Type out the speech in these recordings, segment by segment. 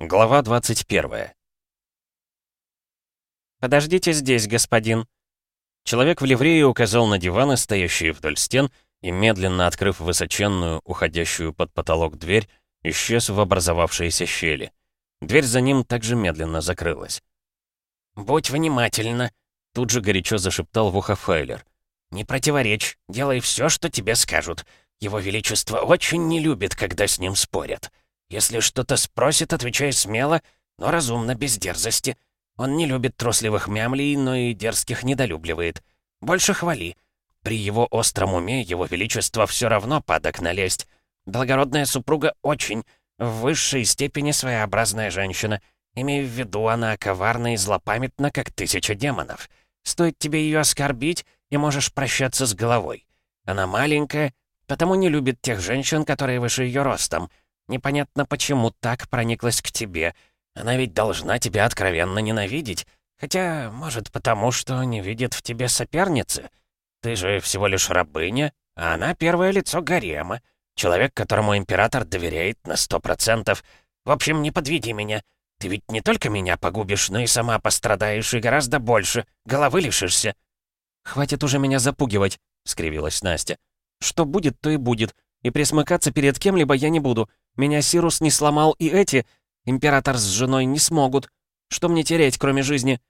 Глава 21. «Подождите здесь, господин». Человек в ливрее указал на диваны, стоящие вдоль стен, и, медленно открыв высоченную, уходящую под потолок дверь, исчез в образовавшиеся щели. Дверь за ним также медленно закрылась. «Будь внимательна», — тут же горячо зашептал в ухо Фейлер. «Не противоречь, делай все, что тебе скажут. Его Величество очень не любит, когда с ним спорят. Если что-то спросит, отвечай смело, но разумно, без дерзости. Он не любит трусливых мямлей, но и дерзких недолюбливает. Больше хвали. При его остром уме его величество все равно падок налезть. Благородная супруга очень, в высшей степени своеобразная женщина. Имею в виду, она коварна и злопамятна, как тысяча демонов. Стоит тебе ее оскорбить, и можешь прощаться с головой. Она маленькая, потому не любит тех женщин, которые выше ее ростом. Непонятно, почему так прониклась к тебе. Она ведь должна тебя откровенно ненавидеть. Хотя, может, потому что не видит в тебе соперницы. Ты же всего лишь рабыня, а она первое лицо гарема. Человек, которому император доверяет на сто процентов. В общем, не подведи меня. Ты ведь не только меня погубишь, но и сама пострадаешь, и гораздо больше. Головы лишишься». «Хватит уже меня запугивать», — скривилась Настя. «Что будет, то и будет. И присмыкаться перед кем-либо я не буду. Меня Сирус не сломал, и эти, император с женой, не смогут. Что мне тереть, кроме жизни?»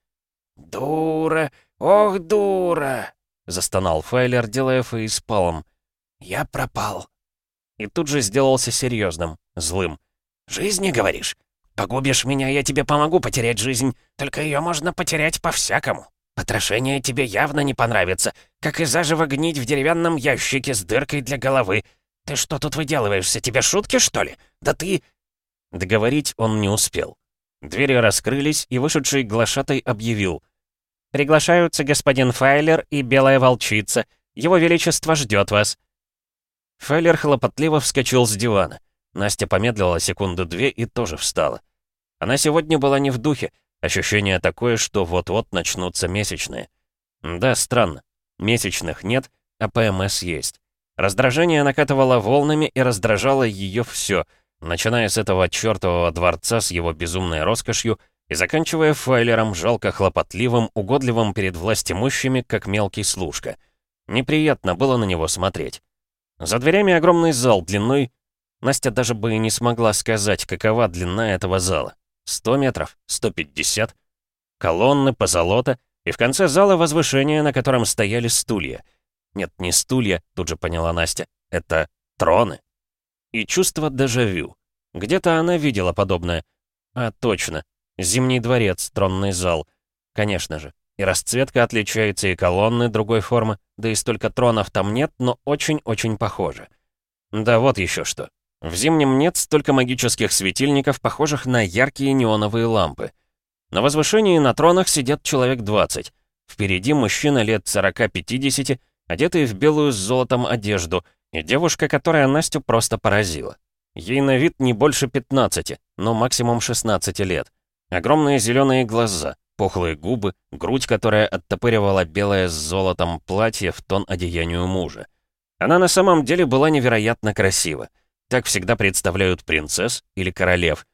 «Дура! Ох, дура!» — застонал Файлер, делая фейспалм. «Я пропал». И тут же сделался серьезным, злым. «Жизни, говоришь? Погубишь меня, я тебе помогу потерять жизнь. Только ее можно потерять по-всякому. Потрошение тебе явно не понравится, как и заживо гнить в деревянном ящике с дыркой для головы. «Ты что тут выделываешься? Тебе шутки, что ли? Да ты...» Договорить он не успел. Двери раскрылись, и вышедший глашатай объявил. «Приглашаются господин Файлер и Белая Волчица. Его Величество ждет вас». Файлер хлопотливо вскочил с дивана. Настя помедлила секунду две и тоже встала. Она сегодня была не в духе. Ощущение такое, что вот-вот начнутся месячные. Да, странно. Месячных нет, а ПМС есть. Раздражение накатывало волнами и раздражало ее все, начиная с этого чертового дворца с его безумной роскошью и заканчивая файлером, жалко хлопотливым, угодливым перед властимущими, как мелкий служка. Неприятно было на него смотреть. За дверями огромный зал длиной... Настя даже бы и не смогла сказать, какова длина этого зала. 100 метров? 150? Колонны, позолота, и в конце зала возвышение, на котором стояли стулья — нет, не стулья, тут же поняла Настя. Это троны. И чувство дежавю. Где-то она видела подобное. А, точно. Зимний дворец, тронный зал. Конечно же. И расцветка отличается, и колонны другой формы, да и столько тронов там нет, но очень-очень похоже. Да вот еще что. В зимнем нет столько магических светильников, похожих на яркие неоновые лампы. На возвышении на тронах сидят человек 20. Впереди мужчина лет 40-50, одетые в белую с золотом одежду, и девушка, которая Настю просто поразила. Ей на вид не больше 15, но максимум 16 лет. Огромные зеленые глаза, пухлые губы, грудь, которая оттопыривала белое с золотом платье в тон одеянию мужа. Она на самом деле была невероятно красива. Так всегда представляют принцесс или королев.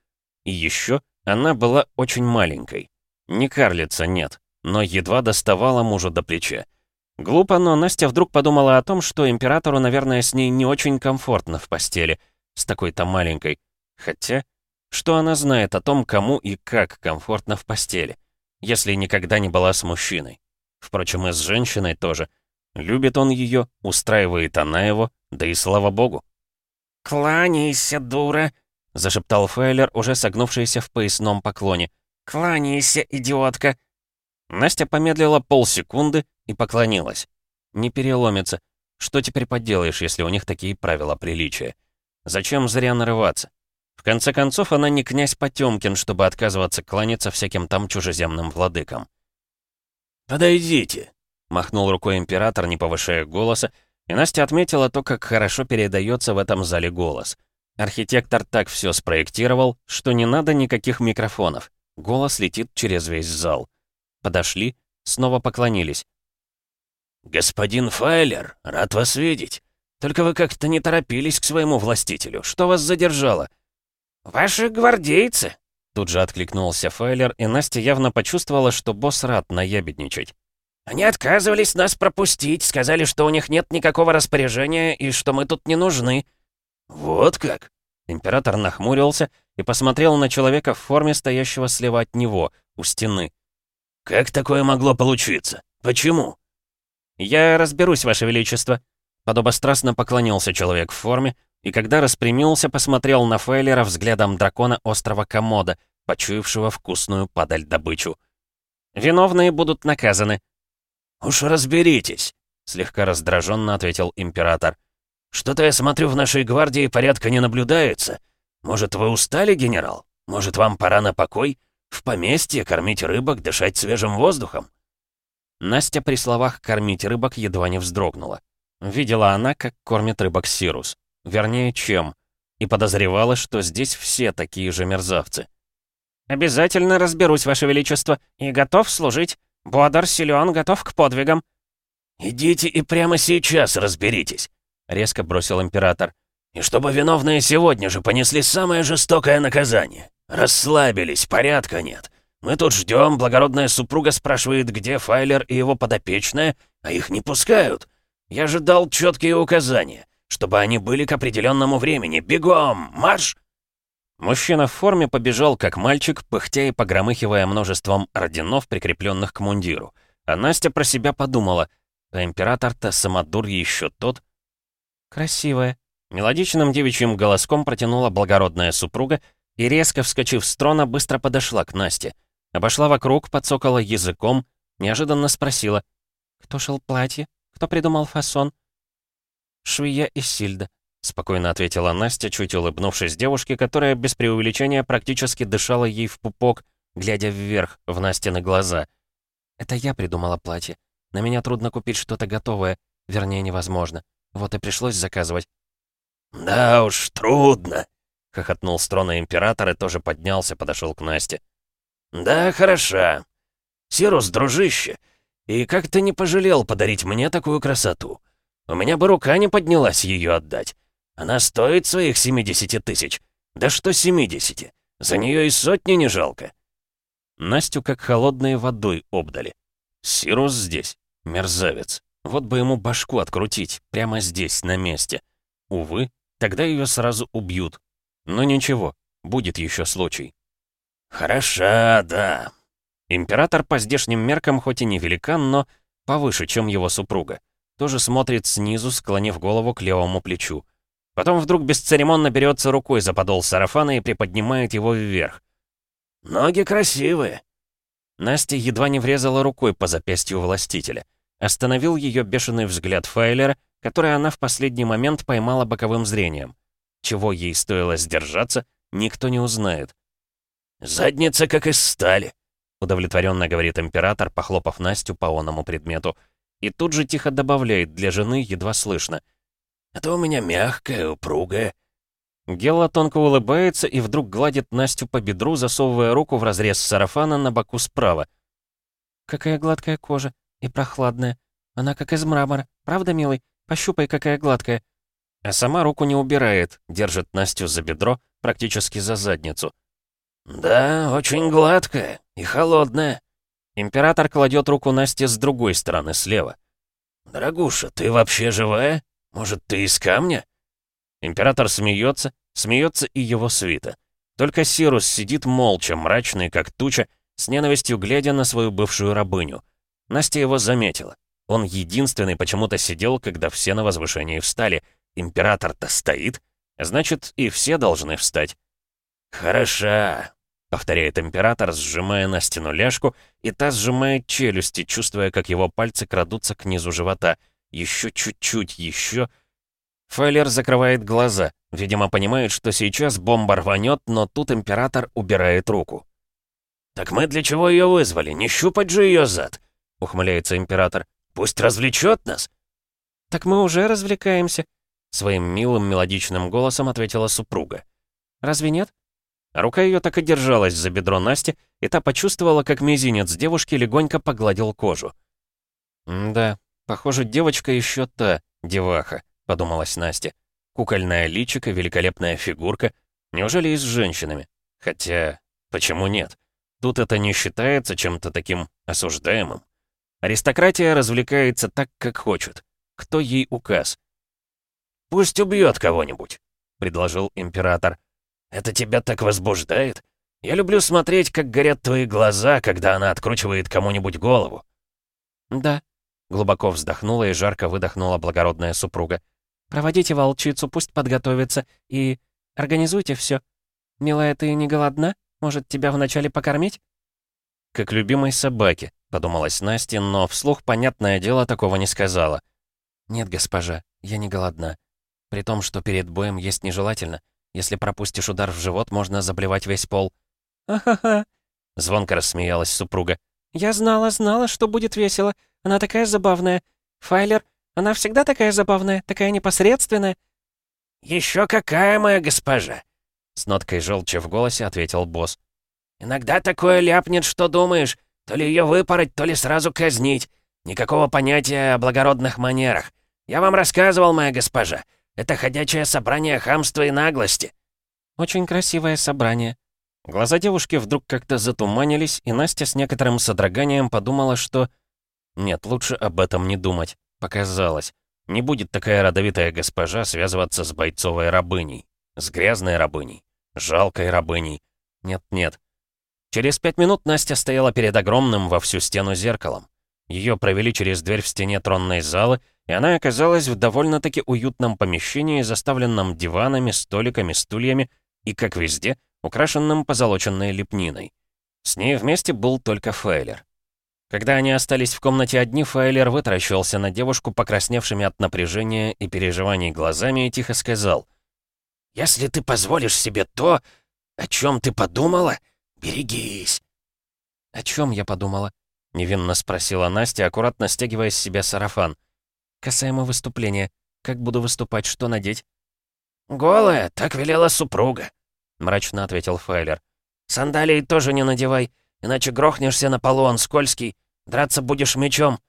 И еще она была очень маленькой. Не карлица, нет, но едва доставала мужу до плеча. Глупо, но Настя вдруг подумала о том, что императору, наверное, с ней не очень комфортно в постели, с такой-то маленькой. Хотя, что она знает о том, кому и как комфортно в постели, если никогда не была с мужчиной? Впрочем, и с женщиной тоже. Любит он ее, устраивает она его, да и слава богу. «Кланяйся, дура!» — зашептал Фейлер, уже согнувшийся в поясном поклоне. «Кланяйся, идиотка!» Настя помедлила полсекунды и поклонилась. Не переломится. Что теперь поделаешь, если у них такие правила приличия? Зачем зря нарываться? В конце концов, она не князь Потёмкин, чтобы отказываться кланяться всяким там чужеземным владыкам. «Подойдите», — махнул рукой император, не повышая голоса, и Настя отметила то, как хорошо передается в этом зале голос. Архитектор так все спроектировал, что не надо никаких микрофонов. Голос летит через весь зал. Подошли, снова поклонились. «Господин Файлер, рад вас видеть. Только вы как-то не торопились к своему властителю. Что вас задержало?» «Ваши гвардейцы», — Тут же откликнулся Файлер, и Настя явно почувствовала, что босс рад наябедничать. «Они отказывались нас пропустить, сказали, что у них нет никакого распоряжения и что мы тут не нужны». «Вот как?» Император нахмурился и посмотрел на человека в форме, стоящего слева от него, у стены. «Как такое могло получиться? Почему?» «Я разберусь, Ваше Величество». Подобострастно поклонился человек в форме, и когда распрямился, посмотрел на Фейлера взглядом дракона острова Комода, почуявшего вкусную падаль добычу. «Виновные будут наказаны». «Уж разберитесь», — слегка раздраженно ответил император. «Что-то я смотрю, в нашей гвардии порядка не наблюдается. Может, вы устали, генерал? Может, вам пора на покой? В поместье кормить рыбок, дышать свежим воздухом?» Настя при словах «кормить рыбок» едва не вздрогнула. Видела она, как кормит рыбок Сирус. Вернее, чем. И подозревала, что здесь все такие же мерзавцы. «Обязательно разберусь, Ваше Величество, и готов служить. Буадар силен, готов к подвигам». «Идите и прямо сейчас разберитесь», — резко бросил император. «И чтобы виновные сегодня же понесли самое жестокое наказание. Расслабились, порядка нет. Мы тут ждем, благородная супруга спрашивает, где Файлер и его подопечная, а их не пускают. Я же дал четкие указания, чтобы они были к определенному времени. Бегом! Марш!» Мужчина в форме побежал, как мальчик, пыхтя и погромыхивая множеством орденов, прикрепленных к мундиру. А Настя про себя подумала, а император-то самодур еще тот. «Красивая», — мелодичным девичьим голоском протянула благородная супруга и, резко вскочив с трона, быстро подошла к Насте. Обошла вокруг, подсокала языком, неожиданно спросила. «Кто шел платье? Кто придумал фасон?» «Швея и Сильда», — спокойно ответила Настя, чуть улыбнувшись девушке, которая без преувеличения практически дышала ей в пупок, глядя вверх, в Настины глаза. «Это я придумала платье. На меня трудно купить что-то готовое, вернее, невозможно. Вот и пришлось заказывать». «Да уж, трудно», — хохотнул с трона император и тоже поднялся, подошел к Насте. «Да, хороша. Сирус, дружище, и как ты не пожалел подарить мне такую красоту? У меня бы рука не поднялась ее отдать. Она стоит своих 70 тысяч. Да что 70? За нее и сотни не жалко». Настю как холодной водой обдали. Сирус здесь, мерзавец. Вот бы ему башку открутить, прямо здесь, на месте. Увы, тогда ее сразу убьют. Но ничего, будет еще случай. «Хороша, да». Император по здешним меркам хоть и не великан, но повыше, чем его супруга. Тоже смотрит снизу, склонив голову к левому плечу. Потом вдруг бесцеремонно берется рукой за подол сарафана и приподнимает его вверх. «Ноги красивые». Настя едва не врезала рукой по запястью властителя. Остановил ее бешеный взгляд Файлера, который она в последний момент поймала боковым зрением. Чего ей стоило сдержаться, никто не узнает. «Задница как из стали», — удовлетворенно говорит император, похлопав Настю по оному предмету. И тут же тихо добавляет, для жены едва слышно. «Это у меня мягкая, упругая». Гелла тонко улыбается и вдруг гладит Настю по бедру, засовывая руку в разрез сарафана на боку справа. «Какая гладкая кожа и прохладная. Она как из мрамора. Правда, милый? Пощупай, какая гладкая». А сама руку не убирает, держит Настю за бедро, практически за задницу. «Да, очень гладкая и холодная». Император кладет руку Насте с другой стороны, слева. «Дорогуша, ты вообще живая? Может, ты из камня?» Император смеется, смеется и его свита. Только Сирус сидит молча, мрачный, как туча, с ненавистью глядя на свою бывшую рабыню. Настя его заметила. Он единственный почему-то сидел, когда все на возвышении встали. Император-то стоит, значит, и все должны встать. «Хороша», — повторяет император, сжимая на стену ляжку, и та сжимает челюсти, чувствуя, как его пальцы крадутся к низу живота. Еще чуть-чуть, еще... Файлер закрывает глаза, видимо, понимает, что сейчас бомба рванет, но тут император убирает руку. «Так мы для чего ее вызвали? Не щупать же ее зад!» — ухмыляется император. «Пусть развлечет нас!» «Так мы уже развлекаемся», — своим милым мелодичным голосом ответила супруга. «Разве нет?» Рука ее так и держалась за бедро Насти, и та почувствовала, как мизинец девушки легонько погладил кожу. «Да, похоже, девочка еще та, деваха», — подумалась Настя. «Кукольная личико, великолепная фигурка. Неужели и с женщинами? Хотя, Почему нет? Тут это не считается чем-то таким осуждаемым. Аристократия развлекается так, как хочет. Кто ей указ? «Пусть убьет кого-нибудь», — предложил император. «Это тебя так возбуждает? Я люблю смотреть, как горят твои глаза, когда она откручивает кому-нибудь голову». «Да», — глубоко вздохнула и жарко выдохнула благородная супруга. «Проводите волчицу, пусть подготовится, и организуйте все. Милая, ты не голодна? Может, тебя вначале покормить?» «Как любимой собаке», — подумалась Настя, но вслух, понятное дело, такого не сказала. «Нет, госпожа, я не голодна. При том, что перед боем есть нежелательно. Если пропустишь удар в живот, можно заблевать весь пол». «Ха-ха-ха», — звонко рассмеялась супруга. «Я знала, знала, что будет весело. Она такая забавная. Файлер, она всегда такая забавная, такая непосредственная». «Еще какая моя госпожа!» С ноткой желчи в голосе ответил босс. Иногда такое ляпнет, что думаешь, то ли ее выпороть, то ли сразу казнить. Никакого понятия о благородных манерах. Я вам рассказывал, моя госпожа. Это ходячее собрание хамства и наглости». «Очень красивое собрание». Глаза девушки вдруг как-то затуманились, и Настя с некоторым содроганием подумала, что... Нет, лучше об этом не думать. Показалось. Не будет такая родовитая госпожа связываться с бойцовой рабыней. С грязной рабыней. Жалкой рабыней. Нет-нет. Через пять минут Настя стояла перед огромным во всю стену зеркалом. Ее провели через дверь в стене тронной залы, и она оказалась в довольно-таки уютном помещении, заставленном диванами, столиками, стульями и, как везде, украшенным позолоченной лепниной. С ней вместе был только Фейлер. Когда они остались в комнате одни, Фейлер вытаращился на девушку, покрасневшими от напряжения и переживаний глазами, и тихо сказал, «Если ты позволишь себе то, о чем ты подумала, — «Берегись!» «О чем я подумала?» — невинно спросила Настя, аккуратно стягивая с себя сарафан. «Касаемо выступления. Как буду выступать, что надеть?» «Голая, так велела супруга», — мрачно ответил Файлер. «Сандалии тоже не надевай, иначе грохнешься на полу, он скользкий. Драться будешь мечом».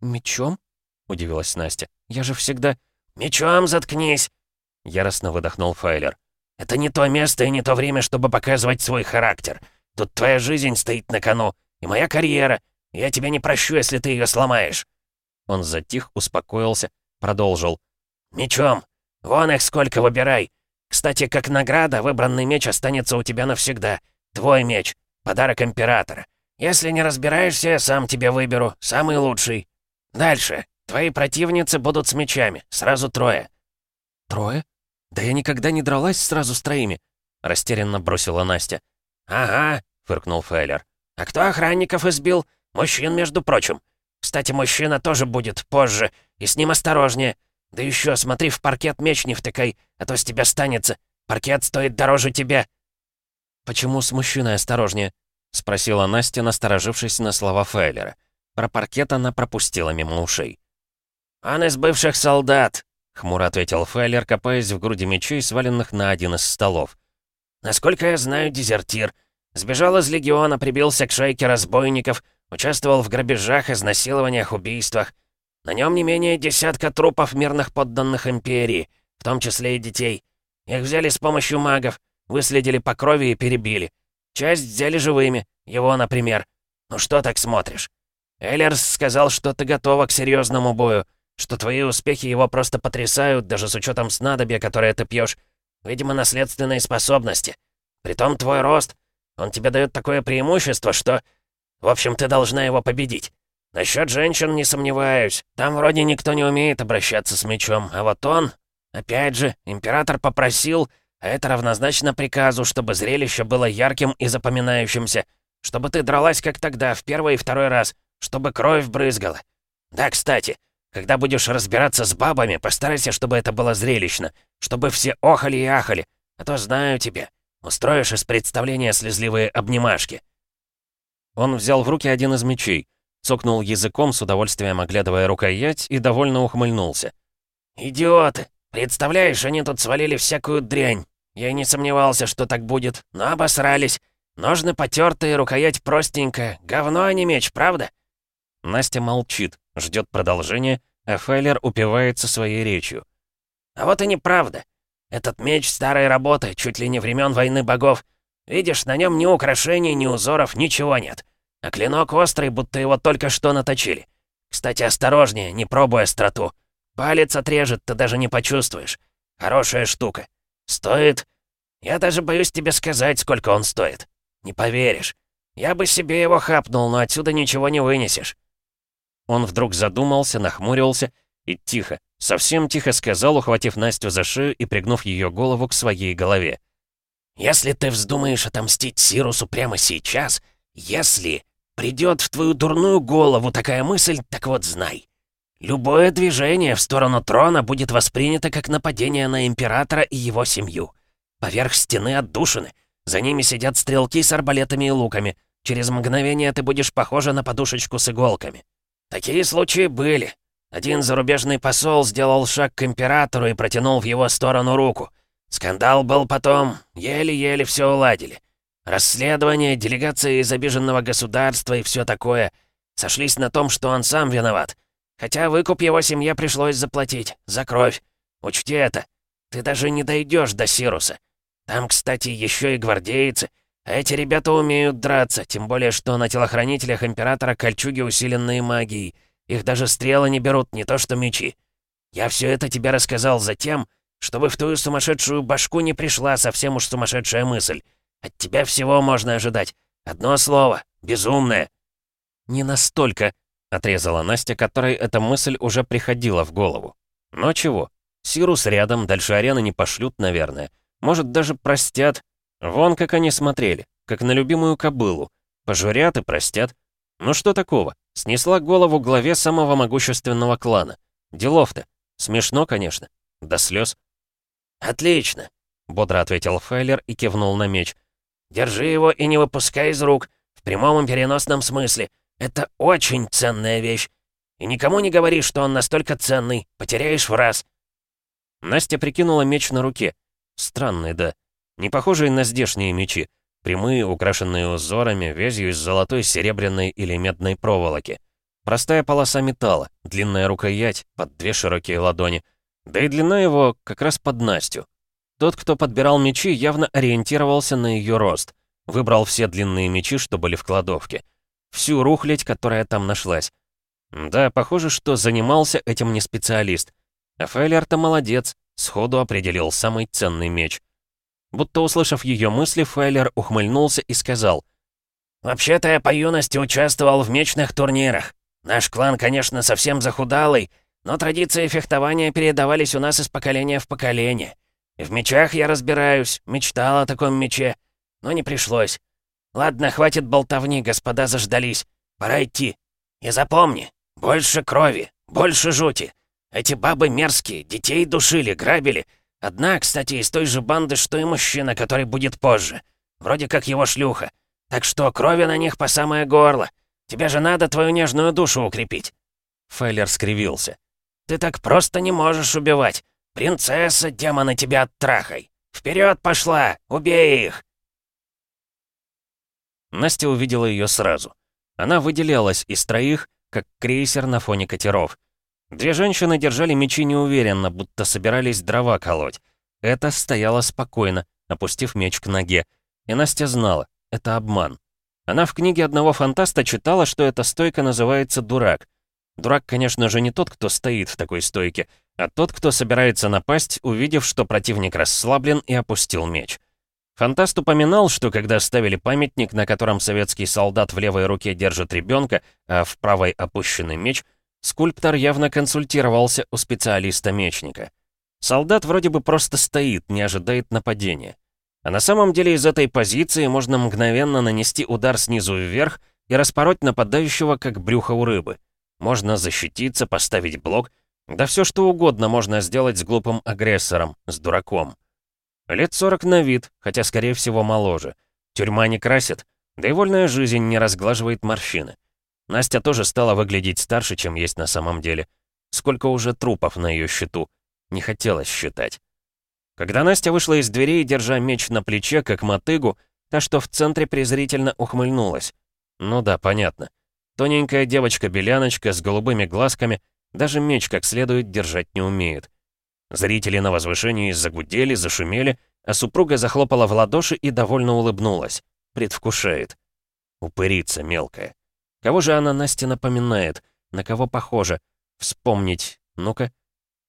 «Мечом?» — удивилась Настя. «Я же всегда...» «Мечом заткнись!» — яростно выдохнул Файлер. Это не то место и не то время, чтобы показывать свой характер. Тут твоя жизнь стоит на кону, и моя карьера. Я тебя не прощу, если ты ее сломаешь». Он затих, успокоился, продолжил. «Мечом. Вон их сколько, выбирай. Кстати, как награда, выбранный меч останется у тебя навсегда. Твой меч. Подарок Императора. Если не разбираешься, я сам тебе выберу. Самый лучший. Дальше. Твои противницы будут с мечами. Сразу трое». «Трое?» «Да я никогда не дралась сразу с троими», — растерянно бросила Настя. «Ага», — фыркнул Фейлер. «А кто охранников избил? Мужчин, между прочим. Кстати, мужчина тоже будет позже, и с ним осторожнее. Да еще смотри, в паркет меч не втыкай, а то с тебя станется. Паркет стоит дороже тебя». «Почему с мужчиной осторожнее?» — спросила Настя, насторожившись на слова Фейлера. Про паркет она пропустила мимо ушей. «Он из бывших солдат», — хмуро ответил Файлер, копаясь в груди мечей, сваленных на один из столов. «Насколько я знаю, дезертир. Сбежал из Легиона, прибился к шайке разбойников, участвовал в грабежах, изнасилованиях, убийствах. На нем не менее десятка трупов мирных подданных Империи, в том числе и детей. Их взяли с помощью магов, выследили по крови и перебили. Часть взяли живыми, его, например. Ну что так смотришь? Эллерс сказал, что ты готова к серьезному бою, что твои успехи его просто потрясают, даже с учетом снадобья, которое ты пьешь. Видимо, наследственные способности. Притом твой рост, он тебе дает такое преимущество, что... В общем, ты должна его победить. Насчет женщин не сомневаюсь. Там вроде никто не умеет обращаться с мечом, а вот он... Опять же, император попросил, а это равнозначно приказу, чтобы зрелище было ярким и запоминающимся. Чтобы ты дралась, как тогда, в первый и второй раз. Чтобы кровь брызгала. Да, кстати, когда будешь разбираться с бабами, постарайся, чтобы это было зрелищно, чтобы все охали и ахали, а то знаю тебя. Устроишь из представления слезливые обнимашки». Он взял в руки один из мечей, цокнул языком, с удовольствием оглядывая рукоять, и довольно ухмыльнулся. «Идиоты! Представляешь, они тут свалили всякую дрянь. Я не сомневался, что так будет, но обосрались. Ножны потертые, рукоять простенькая. Говно, а не меч, правда?» Настя молчит, ждет продолжения, а Файлер упивается своей речью. «А вот и неправда. Этот меч старой работы, чуть ли не времен войны богов. Видишь, на нем ни украшений, ни узоров, ничего нет. А клинок острый, будто его только что наточили. Кстати, осторожнее, не пробуй остроту. Палец отрежет, ты даже не почувствуешь. Хорошая штука. Стоит... Я даже боюсь тебе сказать, сколько он стоит. Не поверишь. Я бы себе его хапнул, но отсюда ничего не вынесешь. Он вдруг задумался, нахмурился и тихо, совсем тихо сказал, ухватив Настю за шею и пригнув ее голову к своей голове. «Если ты вздумаешь отомстить Сирусу прямо сейчас, если придет в твою дурную голову такая мысль, так вот знай. Любое движение в сторону трона будет воспринято как нападение на Императора и его семью. Поверх стены отдушины. За ними сидят стрелки с арбалетами и луками. Через мгновение ты будешь похожа на подушечку с иголками. Такие случаи были. Один зарубежный посол сделал шаг к Императору и протянул в его сторону руку. Скандал был потом, еле-еле все уладили. Расследование, делегация из обиженного государства и все такое. Сошлись на том, что он сам виноват. Хотя выкуп его семье пришлось заплатить. За кровь. Учти это. Ты даже не дойдешь до Сируса. Там, кстати, еще и гвардейцы. А эти ребята умеют драться, тем более, что на телохранителях Императора кольчуги, усиленные магией. Их даже стрелы не берут, не то что мечи. Я все это тебе рассказал за тем, чтобы в твою сумасшедшую башку не пришла совсем уж сумасшедшая мысль. От тебя всего можно ожидать. Одно слово. Безумное. «Не настолько», — отрезала Настя, которой эта мысль уже приходила в голову. «Но чего? Сирус рядом, дальше арены не пошлют, наверное. Может, даже простят. Вон как они смотрели, как на любимую кобылу. Пожурят и простят. Ну что такого? Снесла голову главе самого могущественного клана. Делов-то. Смешно, конечно. До слез. «Отлично», — бодро ответил Файлер и кивнул на меч. «Держи его и не выпускай из рук. В прямом и переносном смысле. Это очень ценная вещь. И никому не говори, что он настолько ценный. Потеряешь в раз». Настя прикинула меч на руке. Странный, да. Не похожий на здешние мечи. Прямые, украшенные узорами, вязью из золотой, серебряной или медной проволоки. Простая полоса металла, длинная рукоять, под две широкие ладони. Да и длина его как раз под Настю. Тот, кто подбирал мечи, явно ориентировался на ее рост. Выбрал все длинные мечи, что были в кладовке. Всю рухлядь, которая там нашлась. Да, похоже, что занимался этим не специалист. А Фейлер-то молодец, сходу определил самый ценный меч. Будто услышав ее мысли, Фейлер ухмыльнулся и сказал. «Вообще-то я по юности участвовал в мечных турнирах. Наш клан, конечно, совсем захудалый, но традиции фехтования передавались у нас из поколения в поколение. И в мечах я разбираюсь, мечтал о таком мече, но не пришлось. Ладно, хватит болтовни, господа заждались. Пора идти. И запомни, больше крови, больше жути. Эти бабы мерзкие, детей душили, грабили. Одна, кстати, из той же банды, что и мужчина, который будет позже. Вроде как его шлюха. Так что крови на них по самое горло. Тебе же надо твою нежную душу укрепить». Фейлер скривился. «Ты так просто не можешь убивать. Принцесса, демона тебя оттрахай. Вперед пошла, убей их!» Настя увидела ее сразу. Она выделялась из троих, как крейсер на фоне катеров. Две женщины держали мечи неуверенно, будто собирались дрова колоть. Это стояла спокойно, опустив меч к ноге. И Настя знала, это обман. Она в книге одного фантаста читала, что эта стойка называется «дурак». Дурак, конечно же, не тот, кто стоит в такой стойке, а тот, кто собирается напасть, увидев, что противник расслаблен и опустил меч. Фантаст упоминал, что когда ставили памятник, на котором советский солдат в левой руке держит ребенка, а в правой опущенный меч, скульптор явно консультировался у специалиста-мечника. Солдат вроде бы просто стоит, не ожидает нападения. А на самом деле из этой позиции можно мгновенно нанести удар снизу вверх и распороть нападающего, как брюхо у рыбы. Можно защититься, поставить блок, да все что угодно можно сделать с глупым агрессором, с дураком. Лет 40 на вид, хотя, скорее всего, моложе. Тюрьма не красит, да и вольная жизнь не разглаживает морщины. Настя тоже стала выглядеть старше, чем есть на самом деле. Сколько уже трупов на ее счету. Не хотелось считать. Когда Настя вышла из дверей, держа меч на плече, как мотыгу, та, что в центре презрительно ухмыльнулась. Ну да, понятно. Тоненькая девочка-беляночка с голубыми глазками даже меч как следует держать не умеет. Зрители на возвышении загудели, зашумели а супруга захлопала в ладоши и довольно улыбнулась. Предвкушает. Упырица мелкая. Кого же она Насте напоминает? На кого похожа? Вспомнить. Ну-ка.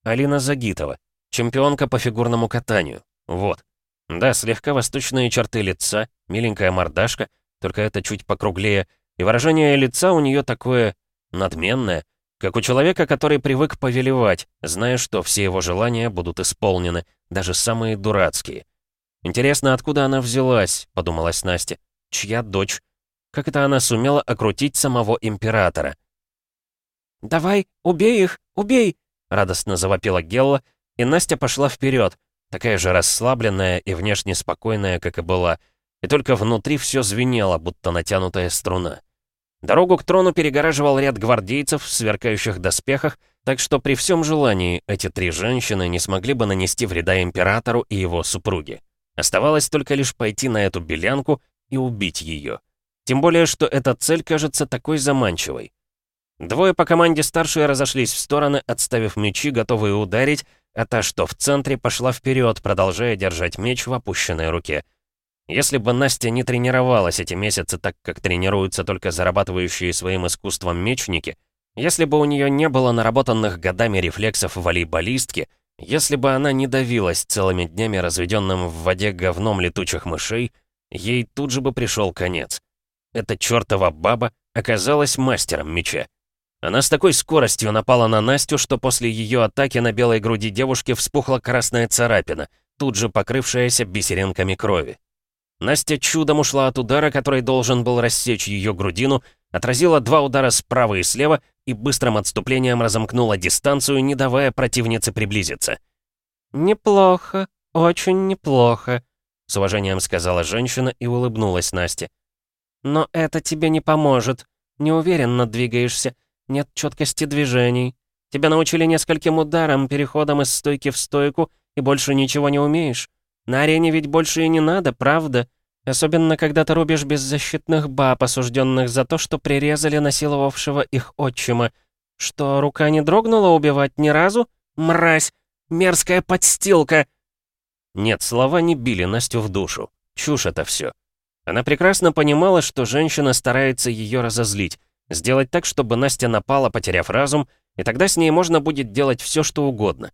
Алина Загитова. Чемпионка по фигурному катанию. Вот. Да, слегка восточные черты лица, миленькая мордашка, только это чуть покруглее, и выражение лица у нее такое надменное, как у человека, который привык повелевать, зная, что все его желания будут исполнены, даже самые дурацкие. «Интересно, откуда она взялась?» — подумалась Настя. «Чья дочь? Как это она сумела окрутить самого императора?» «Давай, убей их, убей!» — радостно завопила Гелла, и Настя пошла вперед, такая же расслабленная и внешне спокойная, как и была, и только внутри все звенело, будто натянутая струна. Дорогу к трону перегораживал ряд гвардейцев в сверкающих доспехах, так что при всем желании эти три женщины не смогли бы нанести вреда императору и его супруге. Оставалось только лишь пойти на эту белянку и убить ее. Тем более, что эта цель кажется такой заманчивой. Двое по команде старшие разошлись в стороны, отставив мечи, готовые ударить, а та, что в центре, пошла вперед, продолжая держать меч в опущенной руке. Если бы Настя не тренировалась эти месяцы так, как тренируются только зарабатывающие своим искусством мечники, если бы у нее не было наработанных годами рефлексов волейболистки, если бы она не давилась целыми днями разведенным в воде говном летучих мышей, ей тут же бы пришел конец. Эта чертова баба оказалась мастером меча. Она с такой скоростью напала на Настю, что после ее атаки на белой груди девушки вспухла красная царапина, тут же покрывшаяся бисеринками крови. Настя чудом ушла от удара, который должен был рассечь ее грудину, отразила два удара справа и слева и быстрым отступлением разомкнула дистанцию, не давая противнице приблизиться. «Неплохо, очень неплохо», — с уважением сказала женщина и улыбнулась Насте. «Но это тебе не поможет. Неуверенно двигаешься, нет четкости движений. Тебя научили нескольким ударам, переходом из стойки в стойку, и больше ничего не умеешь. На арене ведь больше и не надо, правда? Особенно, когда ты рубишь беззащитных баб, осужденных за то, что прирезали насиловавшего их отчима. Что, рука не дрогнула убивать ни разу? Мразь! Мерзкая подстилка!» Нет, слова не били Настю в душу. Чушь это все. Она прекрасно понимала, что женщина старается ее разозлить, сделать так, чтобы Настя напала, потеряв разум, и тогда с ней можно будет делать все, что угодно.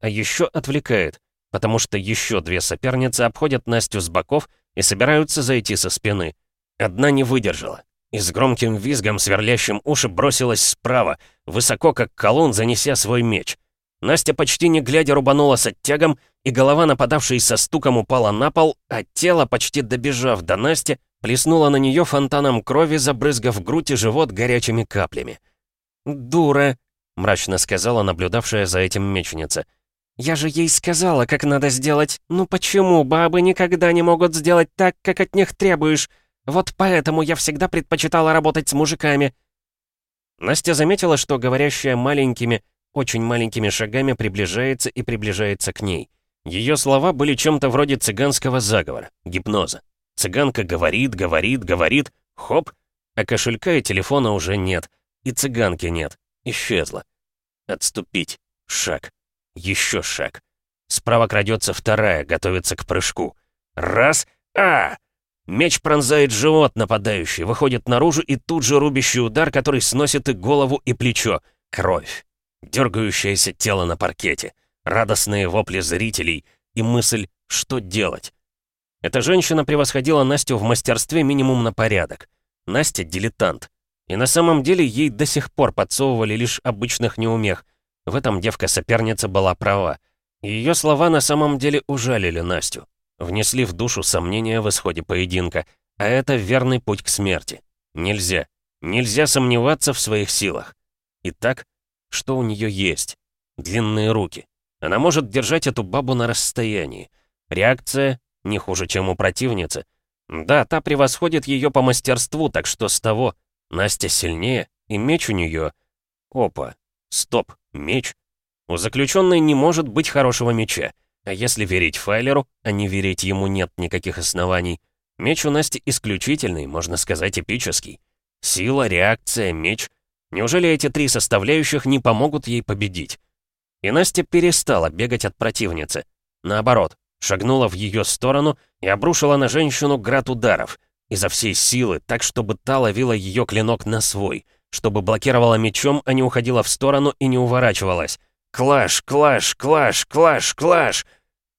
А еще отвлекает потому что еще две соперницы обходят Настю с боков и собираются зайти со спины. Одна не выдержала. И с громким визгом, сверлящим уши, бросилась справа, высоко как колун, занеся свой меч. Настя почти не глядя рубанула с оттягом, и голова нападавшей со стуком упала на пол, а тело, почти добежав до Насти, плеснуло на нее фонтаном крови, забрызгав грудь и живот горячими каплями. «Дура!» — мрачно сказала наблюдавшая за этим мечница — «Я же ей сказала, как надо сделать. Ну почему бабы никогда не могут сделать так, как от них требуешь? Вот поэтому я всегда предпочитала работать с мужиками». Настя заметила, что говорящая маленькими, очень маленькими шагами приближается и приближается к ней. Ее слова были чем-то вроде цыганского заговора, гипноза. Цыганка говорит, говорит, говорит, хоп, а кошелька и телефона уже нет, и цыганки нет, исчезла. Отступить. Шаг. Еще шаг. Справа крадется вторая, готовится к прыжку. Раз. А! Меч пронзает живот нападающий, выходит наружу и тут же рубящий удар, который сносит и голову, и плечо. Кровь. Дергающееся тело на паркете. Радостные вопли зрителей. И мысль, что делать. Эта женщина превосходила Настю в мастерстве минимум на порядок. Настя — дилетант. И на самом деле ей до сих пор подсовывали лишь обычных неумех, в этом девка-соперница была права. Ее слова на самом деле ужалили Настю. Внесли в душу сомнения в исходе поединка. А это верный путь к смерти. Нельзя. Нельзя сомневаться в своих силах. Итак, что у нее есть? Длинные руки. Она может держать эту бабу на расстоянии. Реакция не хуже, чем у противницы. Да, та превосходит ее по мастерству, так что с того. Настя сильнее, и меч у нее... Опа, стоп. Меч? У заключенной не может быть хорошего меча. А если верить Файлеру, а не верить ему нет никаких оснований, меч у Насти исключительный, можно сказать, эпический. Сила, реакция, меч. Неужели эти три составляющих не помогут ей победить? И Настя перестала бегать от противницы. Наоборот, шагнула в ее сторону и обрушила на женщину град ударов, изо всей силы, так, чтобы та ловила ее клинок на свой, чтобы блокировала мечом, а не уходила в сторону и не уворачивалась. Клаш, клаш, клаш, клаш, клаш!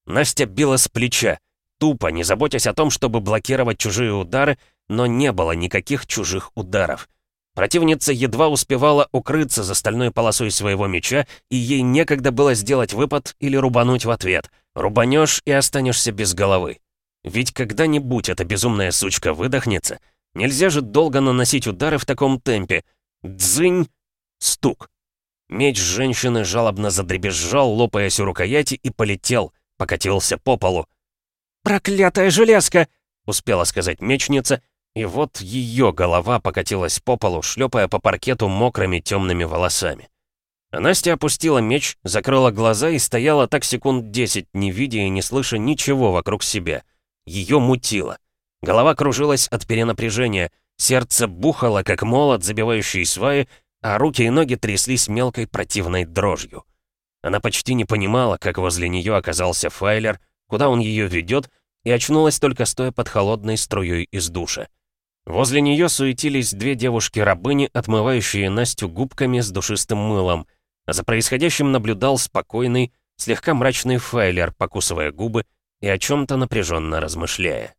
Настя била с плеча, тупо, не заботясь о том, чтобы блокировать чужие удары, но не было никаких чужих ударов. Противница едва успевала укрыться за стальной полосой своего меча, и ей некогда было сделать выпад или рубануть в ответ. Рубанешь и останешься без головы. Ведь когда-нибудь эта безумная сучка выдохнется. Нельзя же долго наносить удары в таком темпе. Дзынь! Стук. Меч женщины жалобно задребезжал, лопаясь у рукояти, и полетел, покатился по полу. «Проклятая железка!» — успела сказать мечница, и вот ее голова покатилась по полу, шлепая по паркету мокрыми темными волосами. А Настя опустила меч, закрыла глаза и стояла так секунд десять, не видя и не слыша ничего вокруг себя. Ее мутило. Голова кружилась от перенапряжения, сердце бухало, как молот, забивающий сваи, а руки и ноги тряслись мелкой противной дрожью. Она почти не понимала, как возле нее оказался Файлер, куда он ее ведет, и очнулась только стоя под холодной струей из душа. Возле нее суетились две девушки-рабыни, отмывающие Настю губками с душистым мылом, а за происходящим наблюдал спокойный, слегка мрачный Файлер, покусывая губы и о чем-то напряженно размышляя.